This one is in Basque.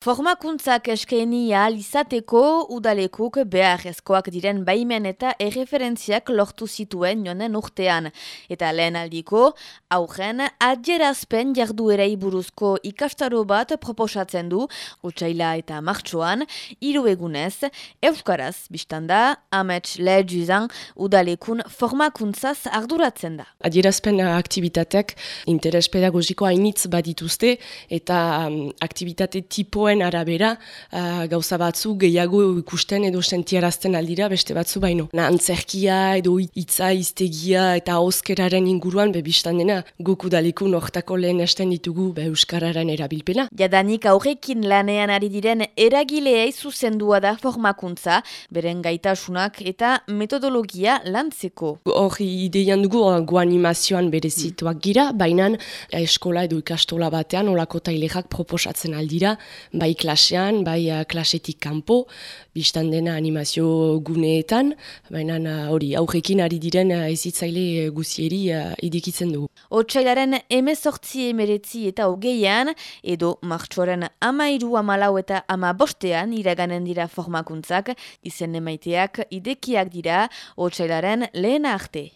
Formakuntzak eskaini ahal izateko udalekuk beharrezkoak diren baimen eta erreferentziak lortu zituen jonen urtean. Eta lehen aldiko, aurren adierazpen jarduerei buruzko ikastaro bat proposatzen du, utxaila eta martxoan, hiru egunez, Euskaraz biztanda, amets leheduzan udalekun formakuntzaz arduratzen da. Adierazpen aktivitateak interes pedagogiko hainitz badituzte eta um, aktivitate tipoen arabera uh, gauza batzu gehiago ikusten edo sentiarazten aldira beste batzu baino. Na antzerkia edo hitza iztegia eta oskeraren inguruan bebistan dena guku daliku nortako lehen esten ditugu be euskararen erabilpena. Jadanik aurrekin lanean ari diren eragileei zuzendua da formakuntza, beren gaitasunak eta metodologia lantzeko. Hor ideian dugu go animazioan berezituak gira, baina eskola edo ikastola batean olako tailerak proposatzen aldira, bai klasean, bai uh, klasetik kanpo, biztan dena animazio guneetan, baina uh, hori aurrekin ari diren uh, ezitzaile uh, guzieri uh, idikitzen dugu. Otsailaren emezortzi emeretzi eta hogeian, edo martxoaren amairu amalau eta ama bostean iraganen dira formakuntzak, izen emaiteak idekiak dira, otsailaren lehen arte.